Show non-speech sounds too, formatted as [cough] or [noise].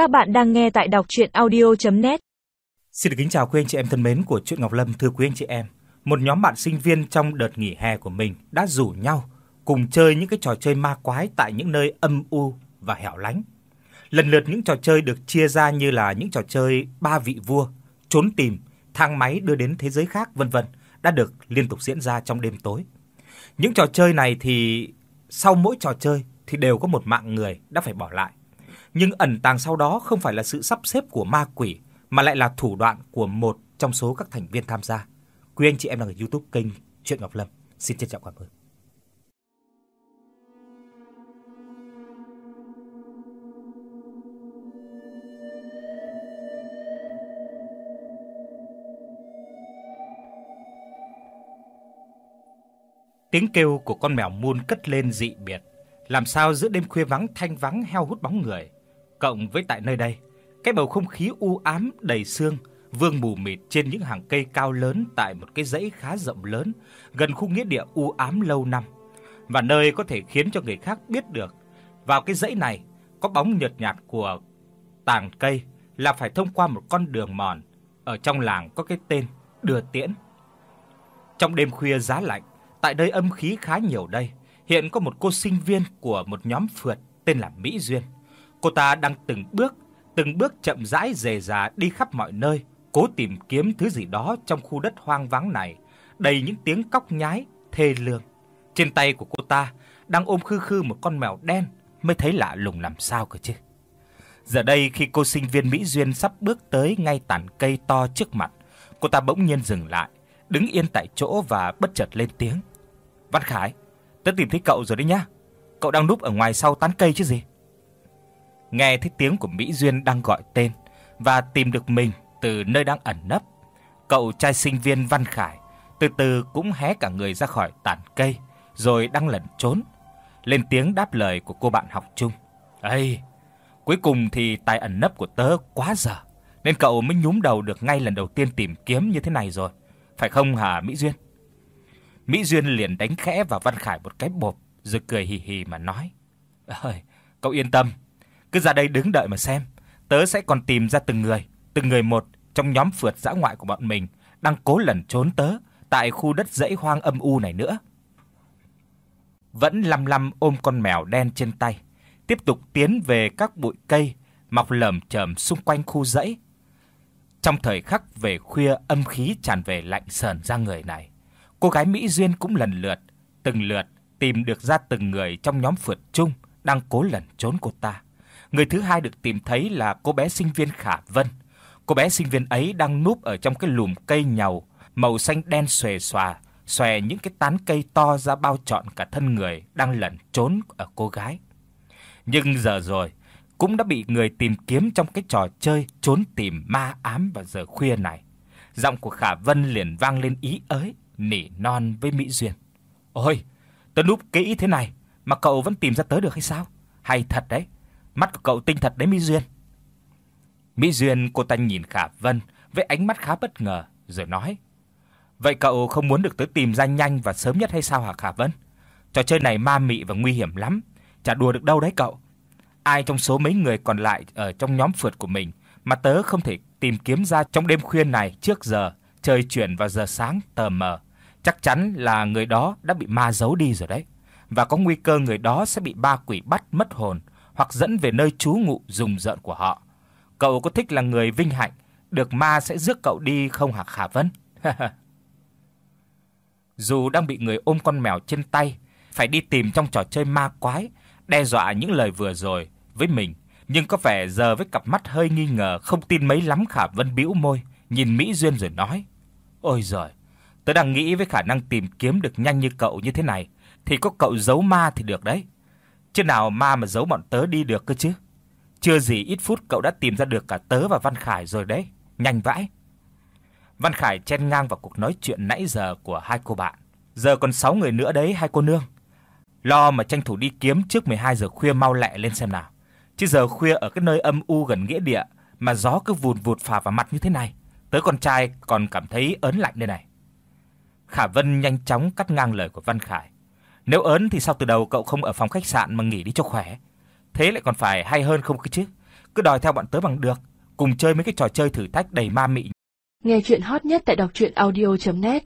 Các bạn đang nghe tại đọc audio net Xin được kính chào quý anh chị em thân mến của truyện Ngọc Lâm thưa quý anh chị em. Một nhóm bạn sinh viên trong đợt nghỉ hè của mình đã rủ nhau cùng chơi những cái trò chơi ma quái tại những nơi âm u và hẻo lánh. Lần lượt những trò chơi được chia ra như là những trò chơi ba vị vua, trốn tìm, thang máy đưa đến thế giới khác vân vân đã được liên tục diễn ra trong đêm tối. Những trò chơi này thì sau mỗi trò chơi thì đều có một mạng người đã phải bỏ lại. Nhưng ẩn tàng sau đó không phải là sự sắp xếp của ma quỷ mà lại là thủ đoạn của một trong số các thành viên tham gia. Quý anh chị em đang ở YouTube kênh Truyện Ngọc Lâm. Xin trân trọng cảm ơn. Tiếng kêu của con mèo muôn cất lên dị biệt, làm sao giữa đêm khuya vắng thanh vắng heo hút bóng người, cộng với tại nơi đây, cái bầu không khí u ám đầy sương, vương mù mịt trên những hàng cây cao lớn tại một cái dãy khá rộng lớn gần khu nghĩa địa u ám lâu năm, và nơi có thể khiến cho người khác biết được vào cái dãy này có bóng nhợt nhạt của tàn cây là phải thông qua một con đường mòn ở trong làng có cái tên Đưa Tiễn. Trong đêm khuya giá lạnh, tại nơi âm khí khá nhiều đây, hiện có một cô sinh viên của một nhóm phượt tên là Mỹ Duyên. Cô ta đang từng bước, từng bước chậm rãi rề dà đi khắp mọi nơi, cố tìm kiếm thứ gì đó trong khu đất hoang vắng này, đầy những tiếng cóc nhái thê lương. Trên tay của cô ta đang ôm khư khư một con mèo đen, mới thấy lạ lùng làm sao cơ chứ. Giờ đây khi cô sinh viên Mỹ Duyên sắp bước tới ngay tàn cây to trước mặt, cô ta bỗng nhiên dừng lại, đứng yên tại chỗ và bất chợt lên tiếng. "Văn Khải, tớ tìm thấy cậu rồi đấy nhá. Cậu đang núp ở ngoài sau tán cây chứ gì?" Nghe thấy tiếng của Mỹ Duyên đang gọi tên và tìm được mình từ nơi đang ẩn nấp, cậu trai sinh viên Văn Khải từ từ cũng hé cả người ra khỏi tán cây, rồi đang lẩn trốn, lên tiếng đáp lời của cô bạn học chung. "Ây, cuối cùng thì tài ẩn nấp của tớ quá dở, nên cậu mới nhúm đầu được ngay lần đầu tiên tìm kiếm như thế này rồi, phải không hả Mỹ Duyên?" Mỹ Duyên liền đánh khẽ vào Văn Khải một cái bộp, rồi cười hì hì mà nói: "Ơi, cậu yên tâm, cứ ra đây đứng đợi mà xem, tớ sẽ còn tìm ra từng người, từng người một trong nhóm phượt dã ngoại của bọn mình đang cố lẩn trốn tớ tại khu đất dãy hoang âm u này nữa." Vẫn lăm lăm ôm con mèo đen trên tay, tiếp tục tiến về các bụi cây mọc lởm chởm xung quanh khu dãy. Trong thời khắc về khuya âm khí tràn về lạnh sờn ra người này, cô gái Mỹ Duyên cũng lần lượt, từng lượt tìm được ra từng người trong nhóm phượt chung đang cố lẩn trốn cô ta. Người thứ hai được tìm thấy là cô bé sinh viên Khả Vân. Cô bé sinh viên ấy đang núp ở trong cái lùm cây nhàu màu xanh đen xòe xòa, xòe những cái tán cây to ra bao trọn cả thân người đang lẩn trốn ở cô gái. Nhưng giờ rồi, cũng đã bị người tìm kiếm trong cái trò chơi trốn tìm ma ám vào giờ khuya này. Giọng của Khả Vân liền vang lên ý ới, nỉ non với Mỹ Duyên. "Ôi, tớ núp kỹ thế này mà cậu vẫn tìm ra tớ được hay sao? Hay thật đấy, mắt của cậu tinh thật đấy Mỹ Duyên." Mỹ Duyên cô ta nhìn Khả Vân với ánh mắt khá bất ngờ rồi nói: "Vậy cậu không muốn được tới tìm ra nhanh và sớm nhất hay sao hả Khả Vân? Trò chơi này ma mị và nguy hiểm lắm, chả đùa được đâu đấy cậu. Ai trong số mấy người còn lại ở trong nhóm phượt của mình mà tớ không thể tìm kiếm ra trong đêm khuya này trước giờ trời chuyển vào giờ sáng tờ mờ, chắc chắn là người đó đã bị ma giấu đi rồi đấy, và có nguy cơ người đó sẽ bị ba quỷ bắt mất hồn hoặc dẫn về nơi trú ngụ rùng rợn của họ. Cậu có thích là người vinh hạnh được ma sẽ rước cậu đi không hả Khả Vân? [laughs] Dù đang bị người ôm con mèo trên tay, phải đi tìm trong trò chơi ma quái, đe dọa những lời vừa rồi với mình, nhưng có vẻ giờ với cặp mắt hơi nghi ngờ không tin mấy lắm Khả Vân bĩu môi, nhìn Mỹ Duyên rồi nói: "Ôi giời, tớ đang nghĩ với khả năng tìm kiếm được nhanh như cậu như thế này thì có cậu giấu ma thì được đấy. Chứ nào ma mà giấu bọn tớ đi được cơ chứ. Chưa gì ít phút cậu đã tìm ra được cả tớ và Văn Khải rồi đấy, nhanh vãi." Văn Khải chen ngang vào cuộc nói chuyện nãy giờ của hai cô bạn. Giờ còn 6 người nữa đấy hai cô nương. Lo mà tranh thủ đi kiếm trước 12 giờ khuya mau lẹ lên xem nào. Chứ giờ khuya ở cái nơi âm u gần nghĩa địa mà gió cứ vụt vụt phả vào mặt như thế này, tớ con trai còn cảm thấy ớn lạnh đây này. Khả Vân nhanh chóng cắt ngang lời của Văn Khải. Nếu ớn thì sao từ đầu cậu không ở phòng khách sạn mà nghỉ đi cho khỏe. Thế lại còn phải hay hơn không cứ chứ. Cứ đòi theo bọn tớ bằng được, cùng chơi mấy cái trò chơi thử thách đầy ma mị. Nghe chuyện hot nhất tại đọc audio net